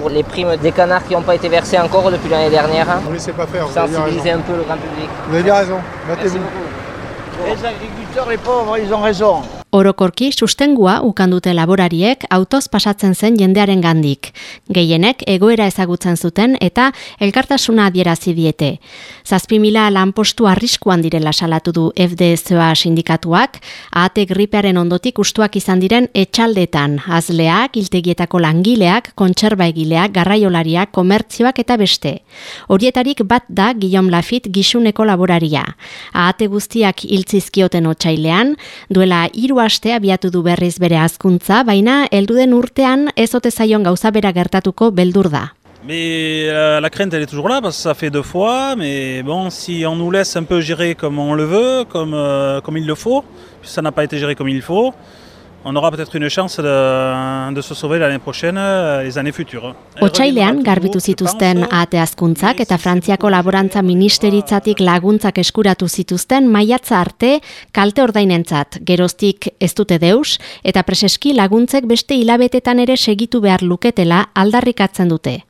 pour les primes des canards qui n'ont pas été versés encore depuis l'année dernière. On ne laissait pas faire, Sensibiliser un peu le grand public. Vous avez bien raison, battez-vous. Les agriculteurs, les pauvres, ils ont raison. Orokorki sustengua ukandute laborariek autoz pasatzen zen jendearen gandik. Gehienek egoera ezagutzen zuten eta elkartasuna adierazi diete. Zazpi mila lanpostu arriskuan direla salatu du FDSOA sindikatuak, ahate gripearen ondotik ustuak izan diren etxaldetan, azleak, iltegietako langileak, kontserba egileak, garraiolariak, komertzioak eta beste. Horietarik bat da Guillaume Lafitte gisuneko laboraria. Ahate guztiak hiltzizkioten otsailean, duela hiru aste abiatu du berriz bere azkuntza, baina helduden urtean ez ote zaion gauza bera gertatuko beldur da. Mais euh, la crainte elle est toujours là parce que ça fait deux fois, mais bon si on nous laisse un peu gérer comme on le veut, comme, euh, comme il le faut, ça n'a pas été géré comme il faut, on aura peut-être une chance de, de se sauver l'année prochaine, euh, les années futures. Otsailean garbitu zituzten ate azkuntzak eta Frantziako laborantza ministeritzatik laguntzak eskuratu zituzten maiatza arte kalte ordainentzat, geroztik ez dute deus eta preseski laguntzek beste hilabetetan ere segitu behar luketela aldarrikatzen dute.